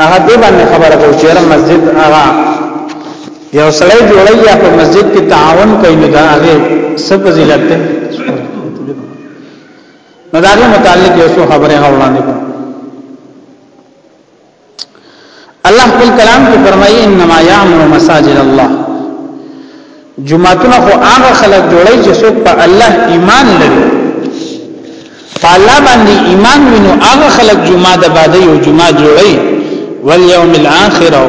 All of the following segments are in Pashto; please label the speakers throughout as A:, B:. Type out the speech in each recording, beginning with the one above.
A: هغه دې باندې خبره کوي چې رم مسجد هغه یو سړی جوړي یا په مسجد کې تعاون کوي نو دا هغه څه فضیلت ده نو دا متعلق یو څه خبره وړاندې کوم الله خپل کلام کې فرمایي انما یعمر مساجد الله جمعتونه خو هغه خلک جوړي چې څوک په الله ایمان لري په الله باندې ایمان وینو هغه خلک جمعه د باندې یو جمعه جوړي والیوم الاخر او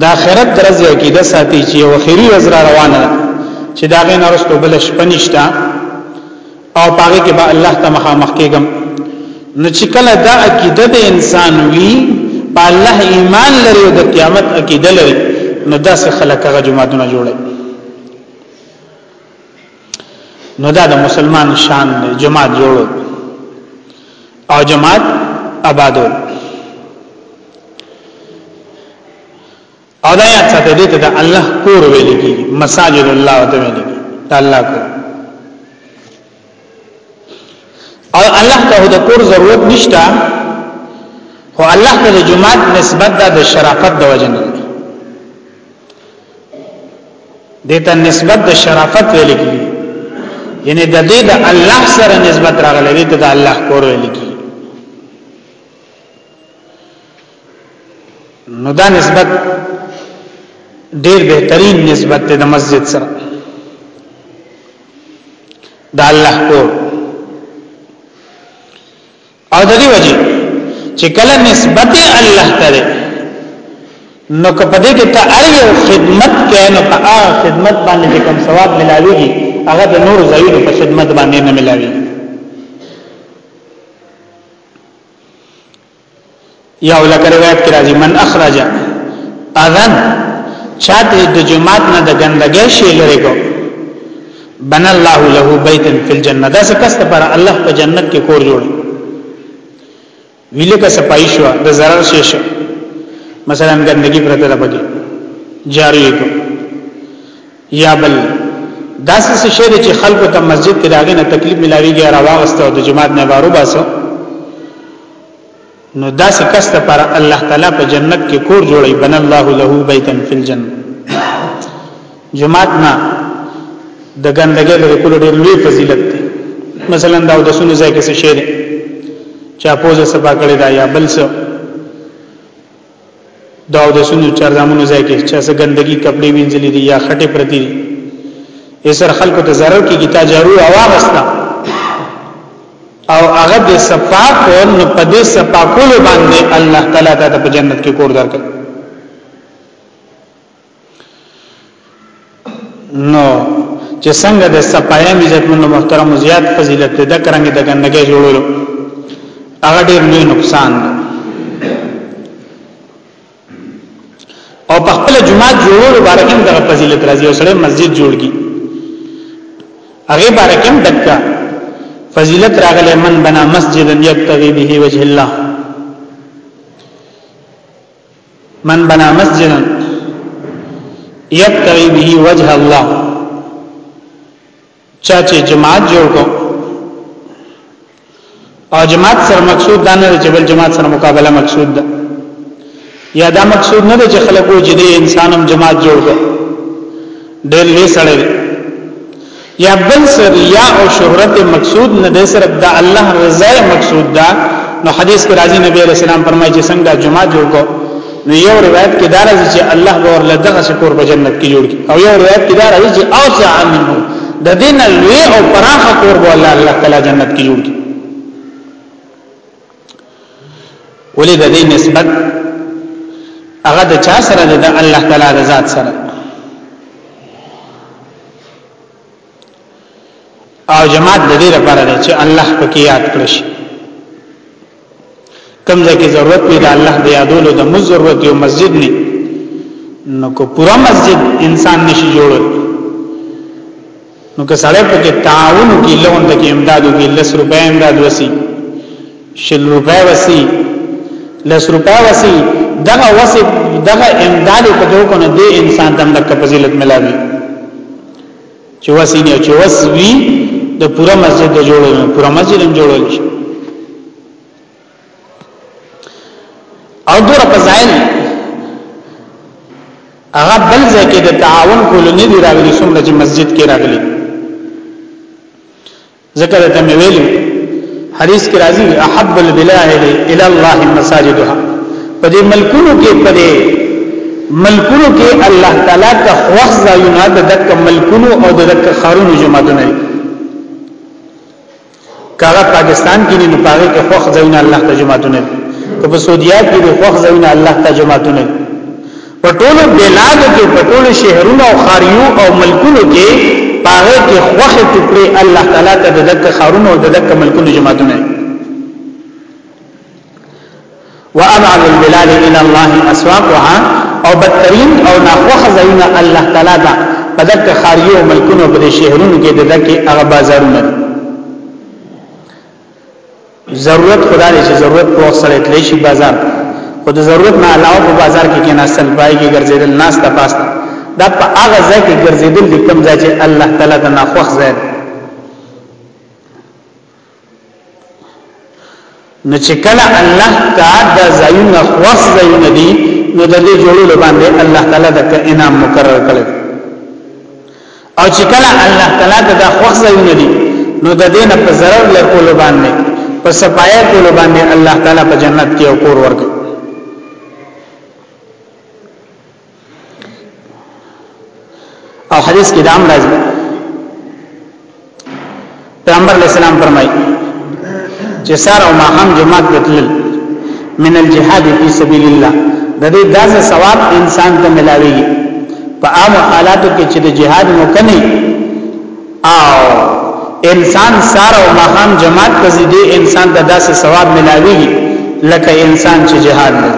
A: د اخرت درځي عقیده ساتي چې یو اخري ورځ روانه چې دا غي نرسته بل شپنيشتا او پاره کې به الله ته مخامخ کېږم نو چې کله دا عقیده د انسان وی په الله ایمان لري او د قیامت عقیده لري نو دا څه خلک هغه جماعتونه جوړي نو دا د مسلمان شان دی جماعت جوړو او جماعت آبادول او دا یاد ساته دې ته د الله کور ویل کی مساجد الله ته ویل کی دا الله کور او الله ته د کور ضرورت نشته خو الله ته د جمعات نسبت ده د شرافت د وجنه دته نسبت د شرافت ویل کی یعنی د دې د الله سره نسبت راغلی دې ته د الله کور ویل کی نو دا نسبت ډیر بهترین نسبت دی د مسجد سره د الله کور او د دې وجه چې کله نسبت الله ته نو کپدې کې ته اړ یو خدمت کې نو په هغه خدمت باندې کوم ثواب ملاويږي هغه د نور زویلو په خدمت باندې نه ملاويږي یو لکه روایت کې راځي من اخرج اذن چاته د جماعت نه د ګندګۍ شی لري کو بن الله له بیتن فی الجنه دا څه کس پر الله په جنت کې کور جوړ ویلې کا سپای شو د zarar شې شو مثلا ګندګي پرته ده بګي جاری کو یا بل داسې څه شی چې خلکو ته مسجد کې داغه نه تکلیف ملاويږي راوغسته او د جماعت نه بارو باسو نو داسې کس ته پر الله تعالی په جنت کې کور جوړي بن الله له بیتن فی الجنه جماعت نه د ګندګۍ لري کول ډېر لوی فضیلت دی مثلا دا د سونو ځای کې څه شی دی چا پوزه سپا کړی دا یا بل څه د اودسونو چاردامونو ځای کې چې څه ګندګي کپړې وینځلې دي یا خټه پرتی دي یې سر خلکو ته ضرر کې کیتا جارو اواغستا او هغه د صفاق او نو په دې صفاقولو باندې الله تعالی ته په جنت کې کور درکړي نو چې څنګه د صفایم عزتمن محترم زیات فضیلت ده کرنګ د ګندګي جوړولو هغه ډیر لوی نقصان ده او په خپل جمعه جوړولو باندې هم دغه فضیلت راځي او سره مسجد جوړږي هغه باندې هم دکا فضیلت راغله من بنا مسجدا یبتغي به وجه الله من بنا مسجدا یبتغی به وجه الله چا چې جماعت جوړ کو او جماعت سره مقصود دا نه چې بل جماعت سره مقابله مقصود ده یا دا مقصود نه ده چې خلکو جدي انسانم جماعت جوړ کو ډېر لې سړی یا بل سر یا او شهرت مقصود نه دی صرف د الله رضا مقصود ده نو حدیث کې راځي نبی علیہ السلام فرمایي چې څنګه جمعه جوړ کو نو یو روایت کې دار راځي چې الله به ورله دغه شکور په جنت کې جوړ کی او یو روایت کې دار راځي چې او چې امنو د دین لوی او پراخه کور به الله الله تعالی جنت کې جوړ کی ولې د دې نسبت هغه د چا سره ده د الله تعالی د ذات سره او جماعت د دې لپاره ده چې الله پکې یاد کړی شي کم ځکه ضرورت وي د الله د یادولو د مز ضرورت یو مسجد نه نو کو پورا مسجد انسان نشي جوړول نو که سړی په کې تعاون کې لون ته کې امداد وکړي لس روپۍ امداد وسی شل روپۍ وسی لس روپۍ وسی دغه وسی دغه امداد په دوه کو نه دی انسان تم د فضیلت ملاوي چې وسی نه چې وسوي د پوره مسجد جوړول پوره مسجد هم جوړول شي او دور په ځای هغه بل ځای کې د تعاون کول نه دی راغلی څومره چې مسجد کې راغلی ذکر ته مې ویلو حدیث کې راځي احب البلاد الى الله مساجدها په دې ملکونو کې په دې ملکونو کې الله تعالی کا خوښ ځایونه د دک ملکونو او د دک خارونو جماعتونه کاغه پاکستان کې نه پاره کې خوخ ځایونه الله ته جماعتونه که په سعودیا کې به خوخ ځایونه الله ته جماعتونه په ټولو بلادو کې په ټولو شهرونو او خاریو او ملکونو کې پاره کې خوخ ټکړي الله تعالی ته د دک خارونو او د دک ملکونو جماعتونه وابعد البلاد الى الله اسواقها او بدترین او ناخوخ زینا الله تعالی دا پدک خاریو ملکونو په شهرونو کې ددکې هغه بازارونه ضرورت خدا دې چې ضرورت په وخت سره تللی شي بازار خو د ضرورت نه علاوه په بازار کې کې ناسل پای کې ګرځیدل ناس ته پاس دا په هغه ځای کې ګرځیدل د کوم ځای چې الله تعالی دا ناخوخ ځای نو چې کله الله تعالی د زایونه خواص زایونه دي نو د دې جوړولو باندې الله تعالی د انعام مقرر کړي او چې کله الله تعالی د خواص زایونه دي نو د دې نه په zarar لکول باندې په صفایا کول باندې الله تعالی په جنت کې او کور ورکړي او حدیث کې دام راځي پیغمبر علیہ السلام فرمایي چې سار او ماهم جماعت وتل من الجهاد فی سبیل الله د دې داسې ثواب انسان ته ملاوي په عام حالاتو کې چې د جهاد مکني او انسان سار او ماهم جماعت ته دې انسان ته داسې ثواب ملاوي لکه انسان چې جهاد نه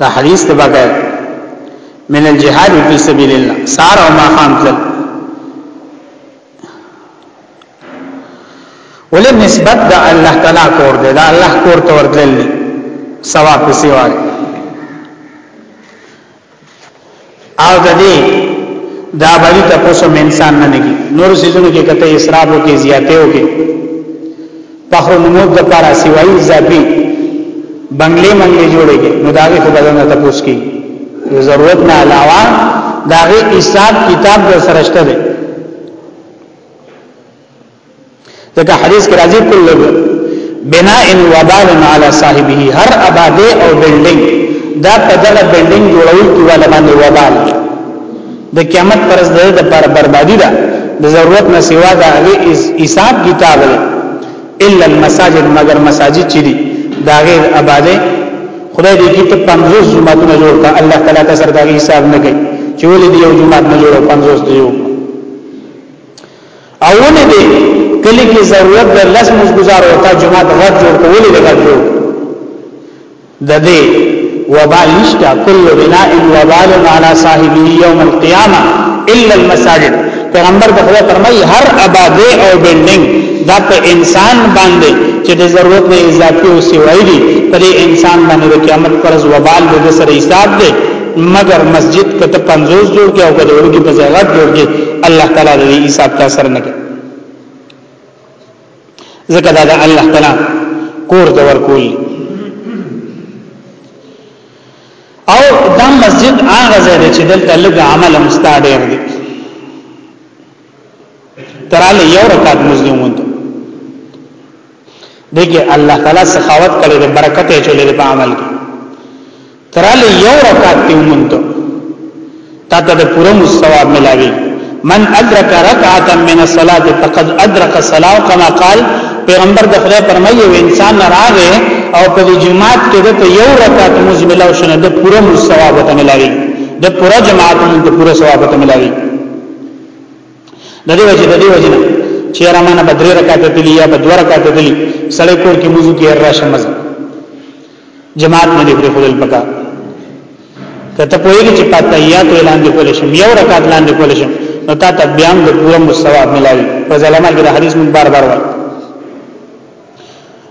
A: دا حدیث ته بقای من الجهاد فی سبیل الله سار او ما خام تل ولې نسبت د الله تعالی کور دی دا الله کور ته ورتللی ثواب په سیوال او د دې دا باندې تاسو مې انسان نه نګي نور سيزونو کې کته اسراف او کې زیاته او کې فخر نمود د پارا سیوایي زابي بنگلې منګلې جوړېږي نو دا غي خدای نه تاسو کې ضرورت نه علاوه دا غي حساب کتاب د سرشته دی ځکه حدیث کې راځي کل بناء وبال على صاحبه هر آباده او بلډینګ دا په دغه بلډینګ جوړول کې ولا باندې وبال د قیامت پر ځای د پر بربادي ده د ضرورت نه سوا دا هغه حساب کتاب دی الا المساجد مگر مساجد چي دي دا غیر آباده خدای دې کې ته 50 جمعهونه جوړ کا الله تعالی ته سره دا حساب نه کوي چې ولې دې یو جمعه نه جوړو 50 دی یو او ولې دې کلی کې ضرورت د لس مزګزار او تا جماعت غږ جوړ کو ولې دې غږ جوړ د دې وبال نشتا کل بناء وبال على صاحبه يوم القيامه الا المساجد پیغمبر د خدای فرمایي هر آباده او بلډینګ دا په انسان باندې چې د ضرورت نه اضافي او سیوای دي په انسان باندې د قیامت پرز وبال د سره حساب دی مگر مسجد کته 50 جوړ کې او کده ورګي په ځای غټ جوړ کې الله تعالی د حساب ته اثر نه کوي ځکه دا د الله تعالی کور د ورکول او دا مسجد هغه ځای دی چې دلته لږ عمل مستعدر دی تراله یو رکعت مزدی مونته دغه الله تعالی سخاوت کړي د برکت یې چولې په عمل کې تراله یو رکعت دی مونته تا ته د پوره مستواب ملاوي من ادرک رکعه من الصلاه فقد ادرک الصلاه كما قال پیغمبر د خدای فرمایي و انسان راغې او په جماعت کې د یو رکعت مزمل او شنه د پوره مستواب ته ملاوي د پوره جماعت د پوره ثواب ته ملاوي د دې وجه د دې وجه نه چې را مانه بدرې رکعات دي یا بدو رکعات دي سړی کور کې موضوع کې را شمز جماعت نه لري خپل پکا کته پوهیږي چې پاتې یا ته لاندې کول شم یو رکعات لاندې کول شم نو تا ته بیا هم د پوره مستواب ملایي په ځلمه کې د حدیث مون بار بار وایي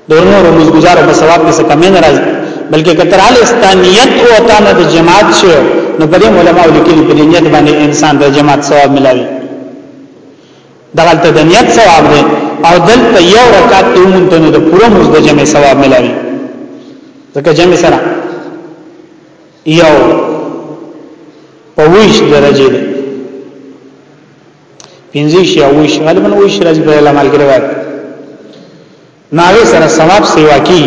A: د نور مزګزار په ثواب کې څه کمی نه راځي بلکې کتر حال استانیت او اتانه د جماعت شو نو په دې علماء لیکلي په نیت باندې انسان د جماعت ثواب ملاوي دغلته د نیت ثواب دی او دلته یو رکعت ته مونته نو د پوره مز د جمع ثواب ملاوي ځکه جمع سره یو په ویش درجه دی پنځه شي او شي غالبا وي شي راځي په اعلان کې روایت ناوي سره ثواب سیوا کی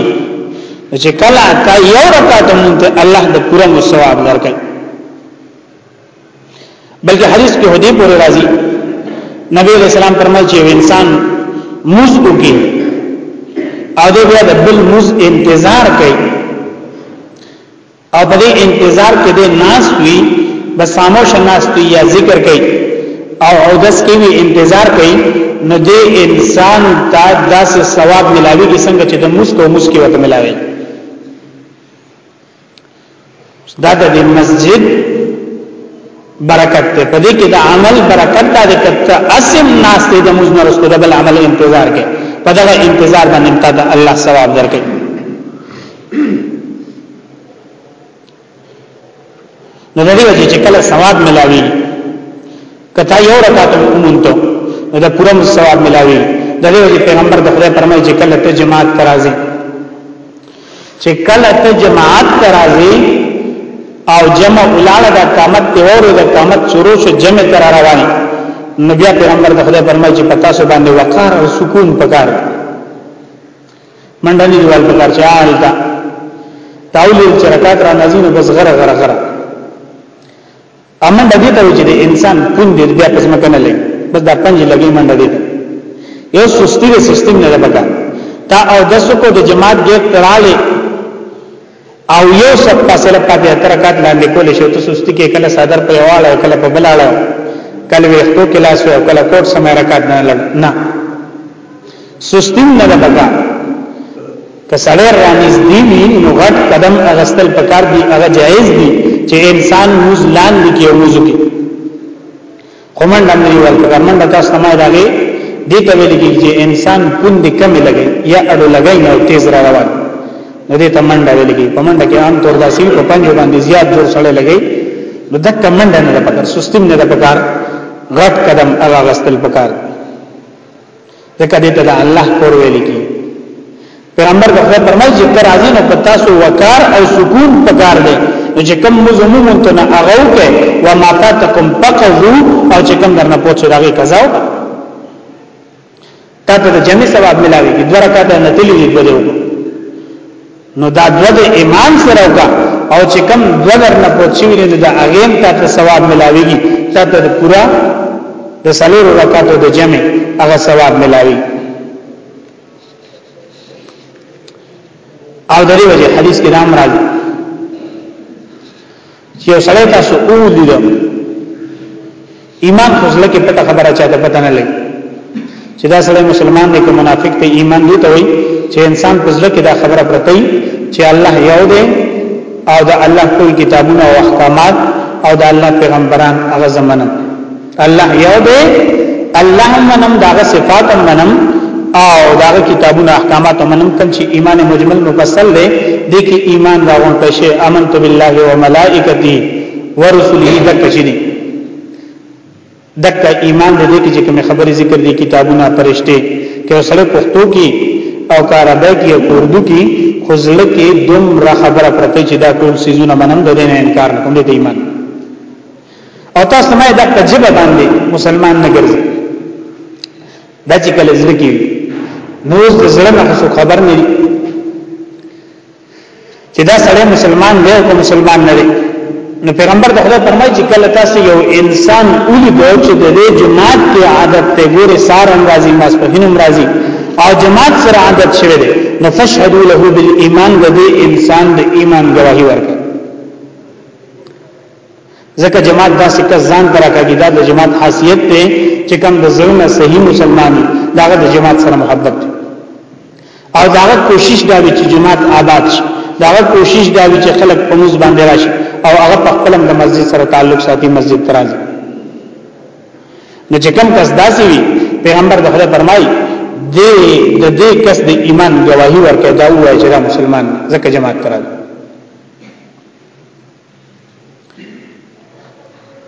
A: چې کله تا یو رکعت مونږ ته الله د پوره مو ثواب درکړي بلکې حدیث کې هدي پورې راځي نبی علیہ السلام فرمایي چې انسان موز وکي او د بیا د بل موز انتظار کوي او په دې انتظار کې دې ناس وي بس خاموش ناس وي یا ذکر کوي او اودس کې وي انتظار کوي نو دې انسان ته داسې ثواب ملاوي کې څنګه چې د مسکو مسکی وته ملاوي دا د مسجد برکت ته پدې کې د عمل برکت دا د کته اسم ناس ته د مزنه رسول بل عمل انتظار کې پدغه انتظار باندې ته الله ثواب درکړي نو د دې وجه چې کله ثواب ملاوي کته یو رکعت مونته نو دا پوره ثواب ملاوي د دې وجه پیغمبر د خدای فرمایي چې کله ته جماعت ترازي چې کله ته جماعت ترازي او جمع ولاړه د قامت ته ورو د قامت شروع شو جمع تر رواني نبي پیغمبر د خدای فرمایي چې پتا سو باندې وقار او سکون پکار دی منډه نه دیوال په کار چا التا تاول چې رکعت را نازل نو بس غره غره غره امنډه دې ته چې د انسان پوند دې بیا پس مکه نه لګي بس دا پنځه لګي منډه دې یو سستی سیستم نه لګا تا او دسو کو د جماعت دې تراله او یو سب فاصله په دې ترکات لاندې کول شي ته سستی کې کله صدر په یواله کله په بلاله کله وختو کې لاس او کله کوټ سمه رکات نه لړ نه سستی نه لګا کسړې رانیز دی وی نو غټ قدم اغستل پکار دی هغه جایز دی چې انسان موز لاندې کې وځي کومنډه مری ورکړه منډه تاسو ته ما راغی دې ته ویل کېږي چې انسان پوند کم لګي یا اډو لګي نو تیز را روان نو دې ته منډه ویل کېږي په منډه کې عام طور داسې په پنځه باندې زیات جوړ سره لګي نو دک منډه نه پکار سستم نه پکار غټ قدم هغه غستل پکار ځکه دې ته د الله کور ویل کی پیغمبر د خدای فرمایي چې تر ازي نو په تاسو وقار او سکون پکار دی نو چې کوم مزموم ته نه هغه وکي و ما فاتکم فقذو او چې کوم درنه پوښتنه راغی قزاو تا ته د جمع ثواب ملاوي کی دوه رکعات نه تللی دی نو دا دو د امام سره وکا او چې کم دو در نه پوچوی نو دا اغیم تا ته ثواب ملاویږي تا ته پورا د سلور رکعاتو د جمع هغه ثواب ملاوي او دغه وجه حدیث کې نام راځي چې یو سړی تاسو او لیدو ایمان خو ځل کې پټه خبره چاته پته نه لګي چې دا سړی مسلمان دی که منافق دی ایمان دی ته وي چې انسان په ځل کې دا خبره پرته چې الله یو دی او دا الله ټول کتابونه او احکامات او دا الله پیغمبران هغه زمانه الله یو دی الله منم داغه صفات منم او داغه کتابونه احکامات منم کوم چې ایمان مجمل مفصل دی د کې ایمان راوون پښه امنت بالله و ملائکتی ورسله دک چې دی دک ایمان دې کې چې کوم خبرې ذکر دي کتابونه پرشته کې سره پښتو کې او کارابه کې او اردو کې خزل کې دوم را خبره پرته چې دا ټول سيزونه منم د دې نه انکار نه کوم دې ایمان او تاسو مې د تجربه باندې مسلمان نه ګرځي دا چې کله زړه کې نو د زړه نه څه خبر نه دي چې دا سړی مسلمان دی او مسلمان نه دی نو پیغمبر د خدای فرمایي چې کله تاسو یو انسان اولی دی چې د دې جماعت کې عادت ته ګوره سار اندازي ماس په هینم راځي او جماعت سره عادت شوی دی نو فشهدوا له بالایمان د دې انسان د ایمان گواهی ورکړي ځکه جماعت داسې کس ځان ته راکاږي دا د جماعت خاصیت دی چې کوم د زړه صحیح مسلمان دی داغه د جماعت سره محبت دی او داغه کوشش دا وی چې جماعت آباد شي داغه کوشش دا وی چې خلک په موږ باندې راشي او هغه په خپل د مسجد سره تعلق ساتي مسجد ترازي نو چې کوم کس داسې وي پیغمبر د خدای فرمایي د د دې کس د ایمان گواہی ورکړه دا وایي چې دا مسلمان ځکه جماعت ترازي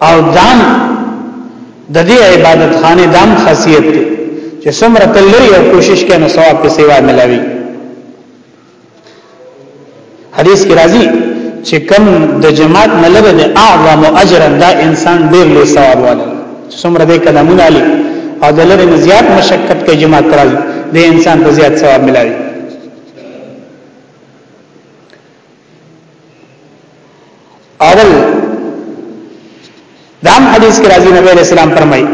A: او دام د دې عبادت خانه دام خاصیت دی چې څومره تلری او کوشش کینو ثواب په سیوا ملاوي حدیث کې راځي چې کم د جماعت نه لره د اعظم اجر دا انسان ډیر لوی ثواب واله څومره دې قدمونه علي او د لره زیات مشقت کوي جماعت راځي د انسان په زیات ثواب ملاوي اول دام حدیث کې راځي نبی علیہ السلام فرمایي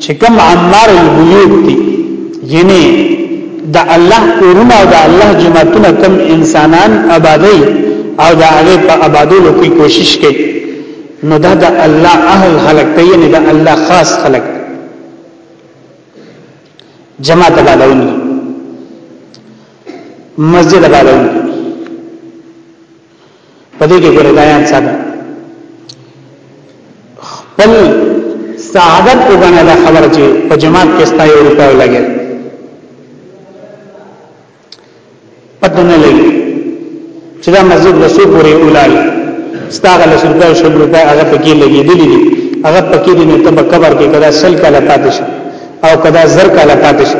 A: چې کوم عمار البیوت دي یعنی د الله کورونه او د الله جماعتونه کوم انسانان آبادی او د هغه په آبادولو کې کوشش کوي نو دا د الله اهل خلق دی یعنی د الله خاص خلق جماعت آبادونی مسجد آبادون په دې کې ګورې دایان ساده خپل سعادت وګڼه دا خبر چې په جماعت کې ستای او روپیو لګي پته نه لګي چې دا مسجد لسو پورې ولال ستاغه لسرته شبرته هغه پکې لګېدلې دي هغه پکې دي نو ته په قبر کې کدا شل کاله پاتې شي او کدا زر کاله پاتې شي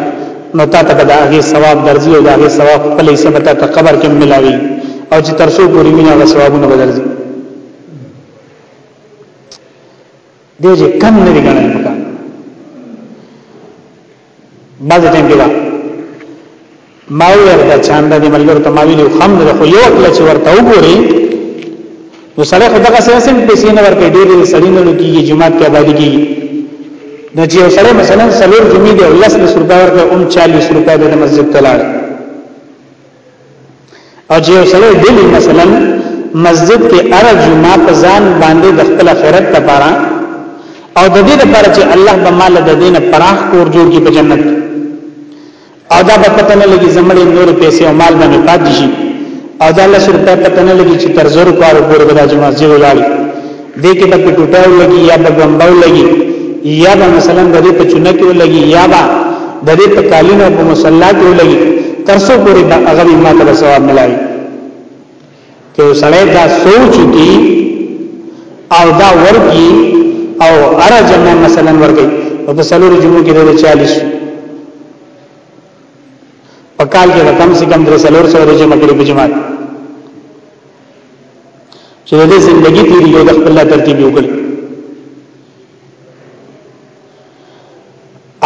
A: نو تا ته دا هغه ثواب درځي او دا هغه ثواب په لې سبت ته قبر کې ملاوي او چې ترسو پورې ویني هغه ثوابونه بدلځي دې چې کم نه لګړل پکا بعض ټیم کې دا ما ویل دا چاندا د ملګرو ته ما ویل خو هم نه خو یو کله چې ورته وګوري نو سړی خو دغه سیاسي پیسې نه ورکړي ډېر سړی نه لګي جماعت کې آبادی کیږي نو چې سړی مثلا سلور جمعې دی او لس لس روپۍ ورکړي اوم 40 روپۍ د مسجد ته لاړ او چې یو سړی ډیلی مثلا مسجد کې ار جمعه په ځان باندې د خپل خیرت لپاره او د دې لپاره چې الله به مال د دین پراخ کور جوړ کړي په جنت او دا به پته نه لګي زمړې نور پیسې او مال باندې پاتې شي او دا لس روپیا پته نه لګي چې تر زر کارو پورې به د جمعه زیو لاړي دې کې په ټوټاو لګي یا په ګمباو لګي یا به مثلا د دې په چونه کې لګي یا به د دې په کالینو په مصلا کې لګي تر څو پورې به هغه ما ته ثواب ملایي چې سړی دا سوچ کی او دا ورکی او اره جمع مثلا ورکی او په سلور جمعو کې د 40 په کال کې کم سے کم درې سلور سره جمع کړي په جماعت چې د زندگی تیری یو د خپل ترتیب یو کړ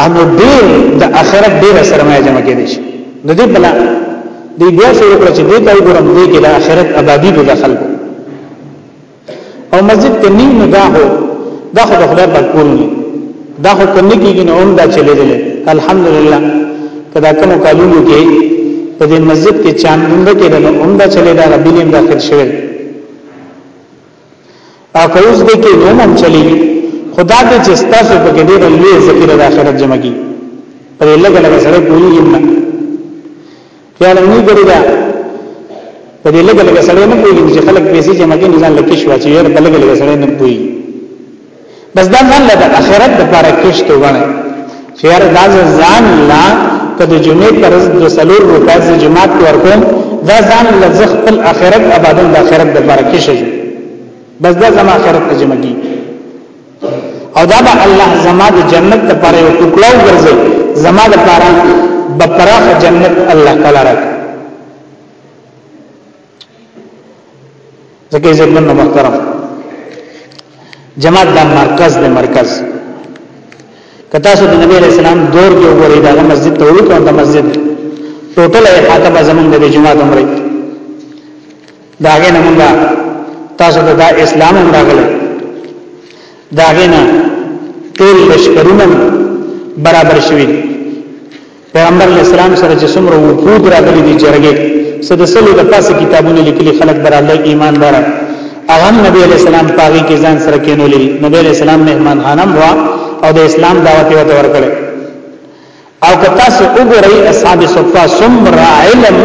A: انو ډیر د اخرت ډیر سرمایه جمع کړي شي د دې بلا د بیا سره وکړه چې دې ته وګورم دې کې د اخرت آبادی به دخل کو او مسجد کې نیم نو دا هو دا خو د خدای په کور نه دا خو کنه کېږي نو هم دا چلے دي الحمدلله کدا کوم کالونو کې په دې مسجد کې چاندوند کې د هم دا چلے دا ربي نیم داخل شوی او کوز دې کې نو هم چلی خدا دې چې تاسو په کې ډېر لوی ذکر د آخرت جمع کی په لګ لګ سره کوی نه یا له نوې ګړې دا په دې لګ لګ سړی نه پوهیږي چې خلک پیسې جمع کوي ځان لکه شو چې یې په لګ لګ سړی نه پوهیږي بس دا ځان له اخرت لپاره کېشت وګڼي چې یار دا ځان لا کله جمعې پرز د سلور روپۍ د جماعت ورکوم دا ځان له خپل اخرت آبادون د اخرت لپاره کېشت بس دا زما اخرت ته جمع کیږي او دا به الله زما د جنت لپاره یو ټوکړه وګرځي زما لپاره به پراخ جنت الله تعالی راکړي ځکه یې زمونږ محترم جماعت دا مرکز دی مرکز کتا سو د نبی رسول الله دور کې وګورئ دا مسجد ته وګورئ دا مسجد ټوټل احاطه به زمونږ د جماعت عمره داغه نه مونږه تاسو ته دا اسلام هم راغلی داغه نه ټول لشکرونه برابر شوی پیغمبر اسلام سره چې څومره وفود راغلي دي جرګه صد سلو د پاسه کتابونه لیکلي خلک بر الله ایمان دار هغه نبی علیہ السلام پاغي کې ځان سره کینولې نبی علیہ السلام مهمان خانم وا او د اسلام دعوت ورته ورکړي او که تاسو وګورئ اصحاب صفه څومره علم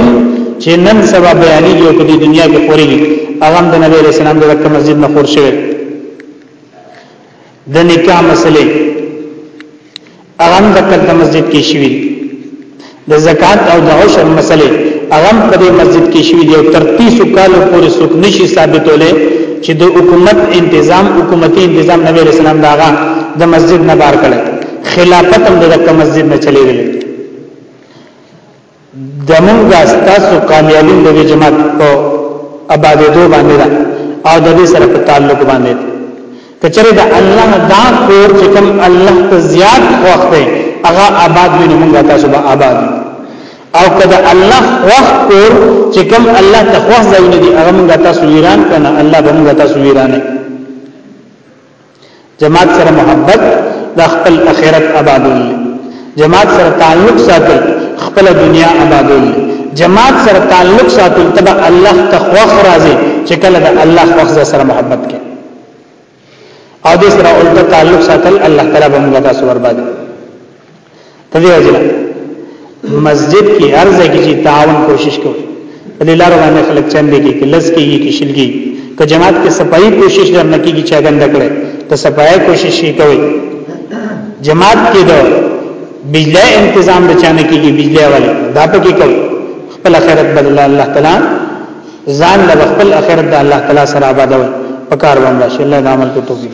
A: چې نن سبا بیانېږي او په دې دنیا کې خورېږي هغه د نبی رسول الله د رکه مسجد نه خور شوی د نکاح مسلې هغه د کله مسجد کې شوی د زکات او د عشر مسلې هغه په دې مسجد کې شوی دی او تر 30 کالو پورې څوک نشي ثابتولې چې د حکومت انتظام حکومتي انتظام نبی رسول الله داغه د مسجد نه بار کړل خلافت هم دغه مسجد نه چلیږي زمونږه ستاسو کامیابی د جماعت په آبادې دوه باندې ده او د دې سره په تعلق باندې کچره د الله دا کور چې کوم الله ته زیات وخت دی هغه آباد وي موږ تاسو به آباد او کله الله وخت کور چې کوم الله ته خوښ ځای نه دی هغه موږ تاسو ویران کنه الله به موږ تاسو ویرانه جماعت سره محبت د خپل اخرت آبادول جماعت سره تعلق ساتل خپل دنیا آبادول جماعت سره تعلق ساتل تبع الله تخوخ راځي چې کله د الله وخت سره محبت کې او د سره الټه تعلق ساتل الله تعالی به موږ تاسو وربادي په دې وجه مسجد کې ارزه کې چې تعاون کوشش کوي په دې لار باندې خلک چند کې کې لز کې کې شلګي که جماعت کې صفائی کوشش در نه کیږي چې غند کړي ته صفائی کوشش شي کوي جماعت کې دا بجلی تنظیم د چانه کیږي بجلی والے دا په کې کوي خپل اخرت بدل الله تعالی ځان له خپل اخرت د الله تعالی سره آبادوي په کار باندې الله د عمل کو توفیق